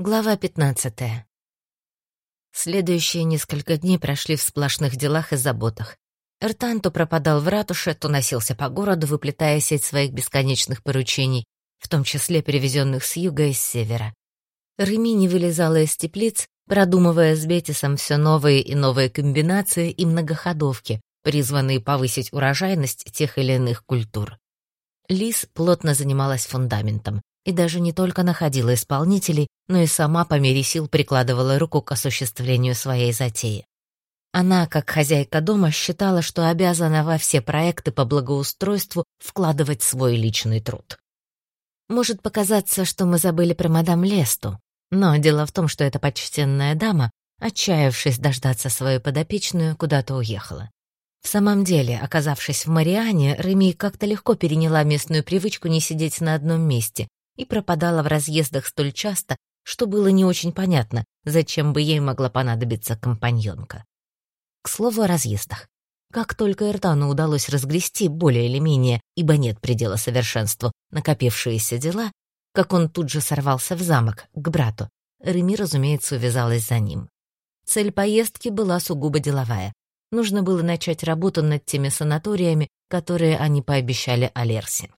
Глава 15. Следующие несколько дней прошли в сплошных делах и заботах. Эртан то пропадал в ратуше, то носился по городу, выплетая сеть своих бесконечных поручений, в том числе перевезенных с юга и с севера. Реми не вылезала из теплиц, продумывая с Бетисом все новые и новые комбинации и многоходовки, призванные повысить урожайность тех или иных культур. Лис плотно занималась фундаментом и даже не только находила исполнителей, но и сама по мере сил прикладывала руку к осуществлению своей затеи. Она, как хозяйка дома, считала, что обязана во все проекты по благоустройству вкладывать свой личный труд. Может показаться, что мы забыли про мадам Лесту, но дело в том, что эта почтенная дама, отчаявшись дождаться свою подопечную, куда-то уехала. В самом деле, оказавшись в Мариане, Реми как-то легко переняла местную привычку не сидеть на одном месте и пропадала в разъездах столь часто, что было не очень понятно, зачем бы ей могла понадобиться компаньонка. К слову о разъездах. Как только Эртану удалось разгрести более или менее, ибо нет предела совершенству, накопившиеся дела, как он тут же сорвался в замок, к брату. Реми, разумеется, увязалась за ним. Цель поездки была сугубо деловая. Нужно было начать работу над теми санаториями, которые они пообещали Алерсе.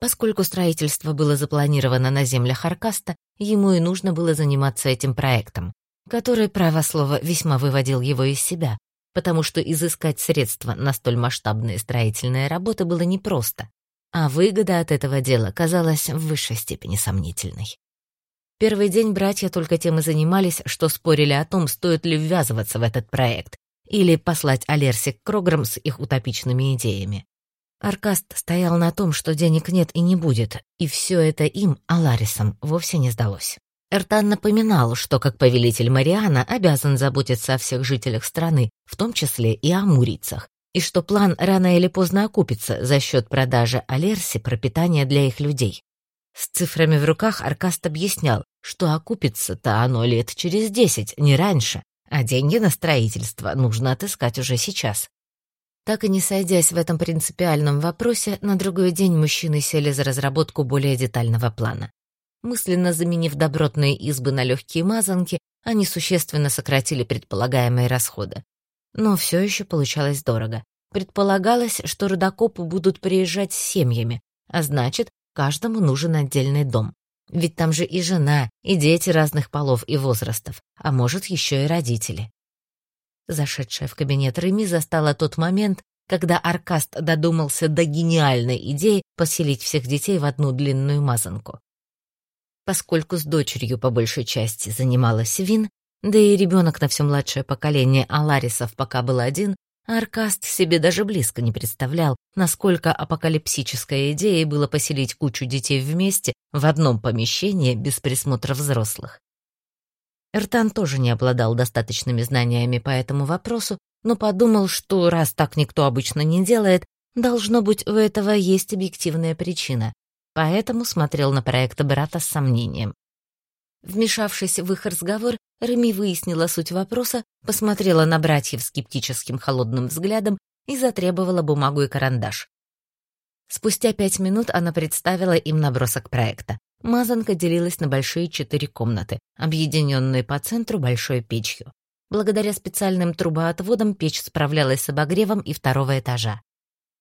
Поскольку строительство было запланировано на землях Аркаста, ему и нужно было заниматься этим проектом, который, право слово, весьма выводил его из себя, потому что изыскать средства на столь масштабные строительные работы было непросто, а выгода от этого дела казалась в высшей степени сомнительной. Первый день братья только тем и занимались, что спорили о том, стоит ли ввязываться в этот проект или послать Алерси к Крограм с их утопичными идеями. Аркаст стоял на том, что денег нет и не будет, и все это им, Аларисам, вовсе не сдалось. Эртан напоминал, что как повелитель Мариана обязан заботиться о всех жителях страны, в том числе и о мурийцах, и что план рано или поздно окупится за счет продажи Алерси пропитания для их людей. С цифрами в руках Аркаст объяснял, что окупится-то оно лет через десять, не раньше, а деньги на строительство нужно отыскать уже сейчас. Так и не сойдясь в этом принципиальном вопросе, на другой день мужчины сели за разработку более детального плана. Мысленно заменив добротные избы на легкие мазанки, они существенно сократили предполагаемые расходы. Но все еще получалось дорого. Предполагалось, что рудокопы будут приезжать с семьями, а значит, каждому нужен отдельный дом. Ведь там же и жена, и дети разных полов и возрастов, а может, еще и родители. Зашедшая в кабинет Реми застала тот момент, когда Аркаст додумался до гениальной идеи поселить всех детей в одну длинную мазанку. Поскольку с дочерью по большей части занималась Вин, да и ребенок на все младшее поколение Аларисов пока был один, Аркаст себе даже близко не представлял, насколько апокалипсической идеей было поселить кучу детей вместе в одном помещении без присмотра взрослых. Эртан тоже не обладал достаточными знаниями по этому вопросу, но подумал, что раз так никто обычно не делает, должно быть, у этого есть объективная причина. Поэтому смотрел на проект брата с сомнением. Вмешавшись в их разговор, Реми выяснила суть вопроса, посмотрела на братьев скептическим холодным взглядом и затребовала бумагу и карандаш. Спустя пять минут она представила им набросок проекта. Мазанка делилась на большие четыре комнаты, объединенные по центру большой печью. Благодаря специальным трубоотводам печь справлялась с обогревом и второго этажа.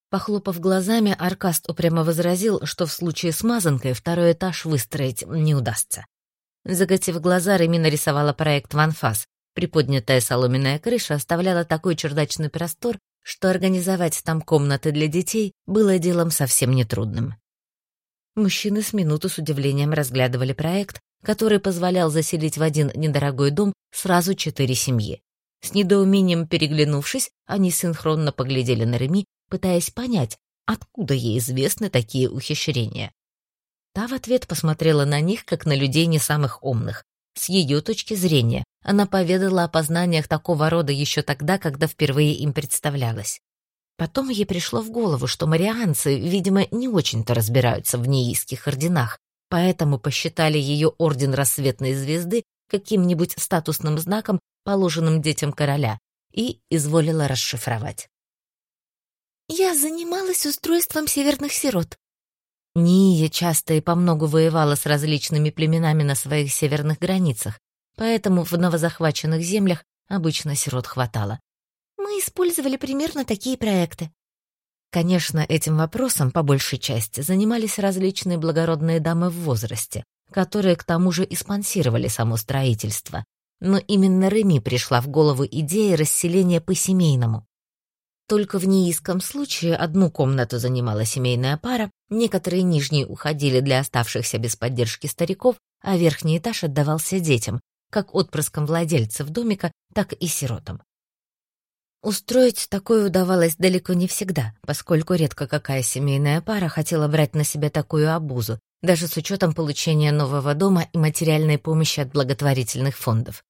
Похлопав глазами, Аркаст упрямо возразил, что в случае с мазанкой второй этаж выстроить не удастся. Закатив глаза, Реми нарисовала проект «Ванфас». Приподнятая соломенная крыша оставляла такой чердачный простор, что организовать там комнаты для детей было делом совсем нетрудным. Мужчины с минуту с удивлением разглядывали проект, который позволял заселить в один недорогой дом сразу четыре семьи. С недоумением переглянувшись, они синхронно поглядели на Реми, пытаясь понять, откуда ей известны такие ухищрения. Та в ответ посмотрела на них, как на людей не самых умных. С ее точки зрения, она поведала о познаниях такого рода еще тогда, когда впервые им представлялась. Потом ей пришло в голову, что марианцы, видимо, не очень-то разбираются в неийских орденах, поэтому посчитали ее орден рассветной звезды каким-нибудь статусным знаком, положенным детям короля, и изволила расшифровать. «Я занималась устройством северных сирот», Ния часто и помногу воевала с различными племенами на своих северных границах, поэтому в новозахваченных землях обычно сирот хватало. Использовали примерно такие проекты. Конечно, этим вопросом по большей части занимались различные благородные дамы в возрасте, которые к тому же и спонсировали само строительство. Но именно Реми пришла в голову идея расселения по-семейному. Только в неиском случае одну комнату занимала семейная пара, некоторые нижние уходили для оставшихся без поддержки стариков, а верхний этаж отдавался детям, как отпрыскам владельцев домика, так и сиротам. Устроить такое удавалось далеко не всегда, поскольку редко какая семейная пара хотела брать на себя такую обузу, даже с учетом получения нового дома и материальной помощи от благотворительных фондов.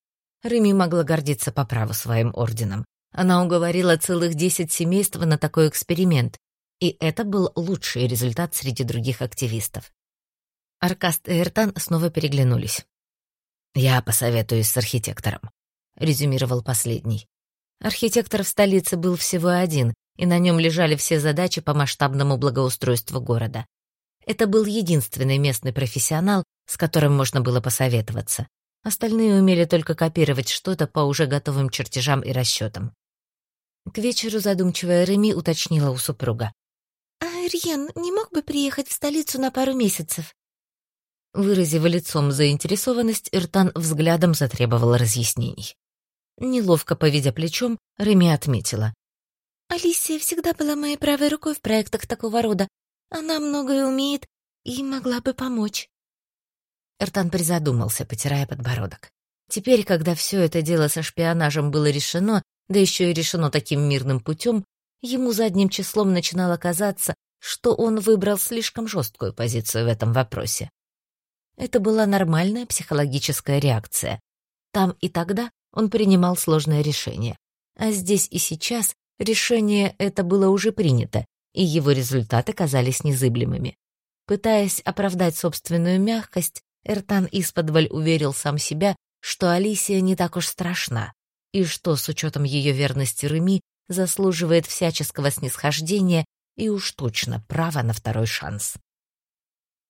Реми могла гордиться по праву своим орденом. Она уговорила целых десять семейств на такой эксперимент, и это был лучший результат среди других активистов. Аркаст и Эртан снова переглянулись. «Я посоветуюсь с архитектором», — резюмировал последний. Архитектор в столице был всего один, и на нем лежали все задачи по масштабному благоустройству города. Это был единственный местный профессионал, с которым можно было посоветоваться. Остальные умели только копировать что-то по уже готовым чертежам и расчетам. К вечеру задумчивая Реми уточнила у супруга. «А Риен не мог бы приехать в столицу на пару месяцев?» Выразив лицом заинтересованность, Иртан взглядом затребовал разъяснений. Неловко поведя плечом, Реми отметила. «Алисия всегда была моей правой рукой в проектах такого рода. Она многое умеет и могла бы помочь». Эртан призадумался, потирая подбородок. Теперь, когда все это дело со шпионажем было решено, да еще и решено таким мирным путем, ему задним числом начинало казаться, что он выбрал слишком жесткую позицию в этом вопросе. Это была нормальная психологическая реакция. Там и тогда он принимал сложное решение. А здесь и сейчас решение это было уже принято, и его результаты казались незыблемыми. Пытаясь оправдать собственную мягкость, Эртан исподволь уверил сам себя, что Алисия не так уж страшна и что, с учетом ее верности Реми, заслуживает всяческого снисхождения и уж точно права на второй шанс.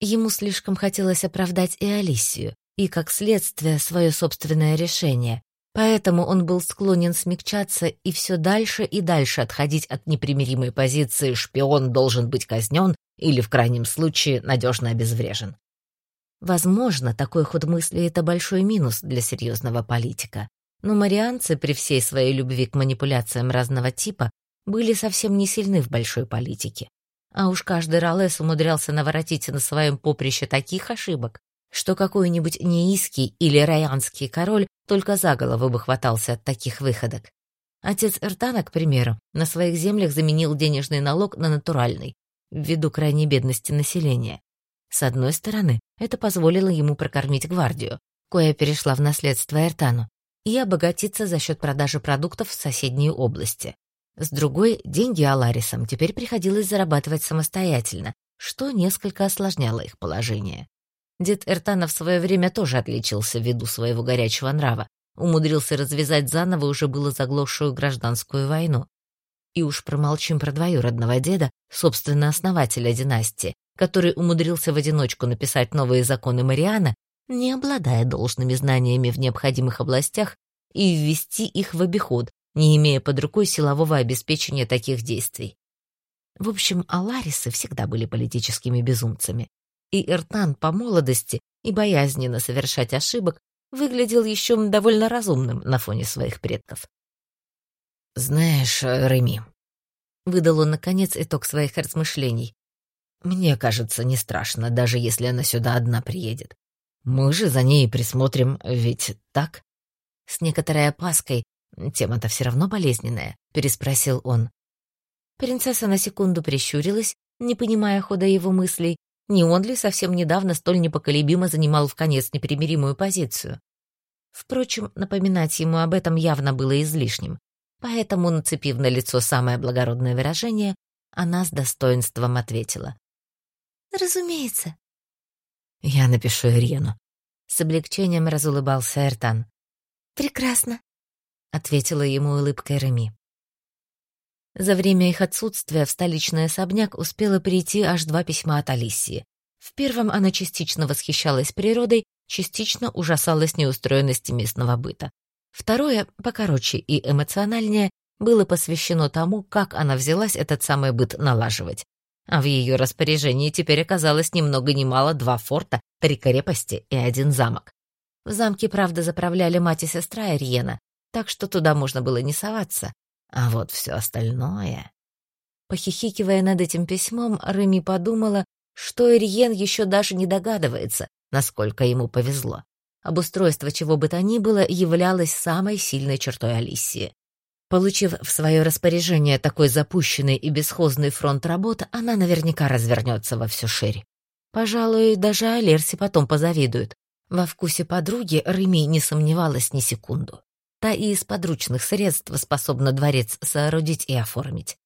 Ему слишком хотелось оправдать и Алисию, и, как следствие, свое собственное решение, поэтому он был склонен смягчаться и все дальше и дальше отходить от непримиримой позиции «шпион должен быть казнен» или, в крайнем случае, надежно обезврежен. Возможно, такой ход мысли — это большой минус для серьезного политика. Но марианцы при всей своей любви к манипуляциям разного типа были совсем не сильны в большой политике. А уж каждый Ролес умудрялся наворотить на своем поприще таких ошибок, что какой-нибудь неиский или райанский король только за голову бы хватался от таких выходок. Отец Эртана, к примеру, на своих землях заменил денежный налог на натуральный, ввиду крайней бедности населения. С одной стороны, это позволило ему прокормить гвардию, кое перешла в наследство Эртану, и обогатиться за счет продажи продуктов в соседней области. С другой, деньги Аларисам теперь приходилось зарабатывать самостоятельно, что несколько осложняло их положение. Дед Эртана в свое время тоже отличился ввиду своего горячего нрава, умудрился развязать заново уже было заглохшую гражданскую войну. И уж промолчим про двоюродного деда, собственно, основателя династии, который умудрился в одиночку написать новые законы Мариана не обладая должными знаниями в необходимых областях, и ввести их в обиход, не имея под рукой силового обеспечения таких действий. В общем, аларисы всегда были политическими безумцами. И Эртан по молодости и боязненно совершать ошибок выглядел еще довольно разумным на фоне своих предков. «Знаешь, Реми», — выдал он, наконец, итог своих размышлений, «мне кажется, не страшно, даже если она сюда одна приедет. Мы же за ней присмотрим, ведь так?» С некоторой опаской, тема-то все равно болезненная, переспросил он. Принцесса на секунду прищурилась, не понимая хода его мыслей, не он ли совсем недавно столь непоколебимо занимал в конец непримиримую позицию. Впрочем, напоминать ему об этом явно было излишним, поэтому, нацепив на лицо самое благородное выражение, она с достоинством ответила. «Разумеется, «Я напишу Ирену». С облегчением разулыбался Эртан. «Прекрасно», — ответила ему улыбкой Реми. За время их отсутствия в столичный особняк успело прийти аж два письма от Алисии. В первом она частично восхищалась природой, частично ужасалась неустроенности местного быта. Второе, покороче и эмоциональнее, было посвящено тому, как она взялась этот самый быт налаживать. А в ее распоряжении теперь оказалось ни много ни мало два форта, три крепости и один замок. В замке, правда, заправляли мать и сестра Ириена, так что туда можно было не соваться. А вот все остальное... Похихикивая над этим письмом, Реми подумала, что Ириен еще даже не догадывается, насколько ему повезло. Обустройство чего бы то ни было являлось самой сильной чертой Алисии. Получив в свое распоряжение такой запущенный и бесхозный фронт работ, она наверняка развернется во всю ширь. Пожалуй, даже Алерси потом позавидует. Во вкусе подруги Реми не сомневалась ни секунду. Та и из подручных средств способна дворец соорудить и оформить.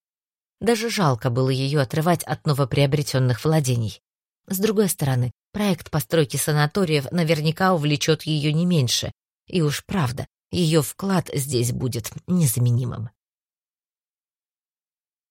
Даже жалко было ее отрывать от новоприобретенных владений. С другой стороны, проект постройки санаториев наверняка увлечет ее не меньше. И уж правда, ее вклад здесь будет незаменимым.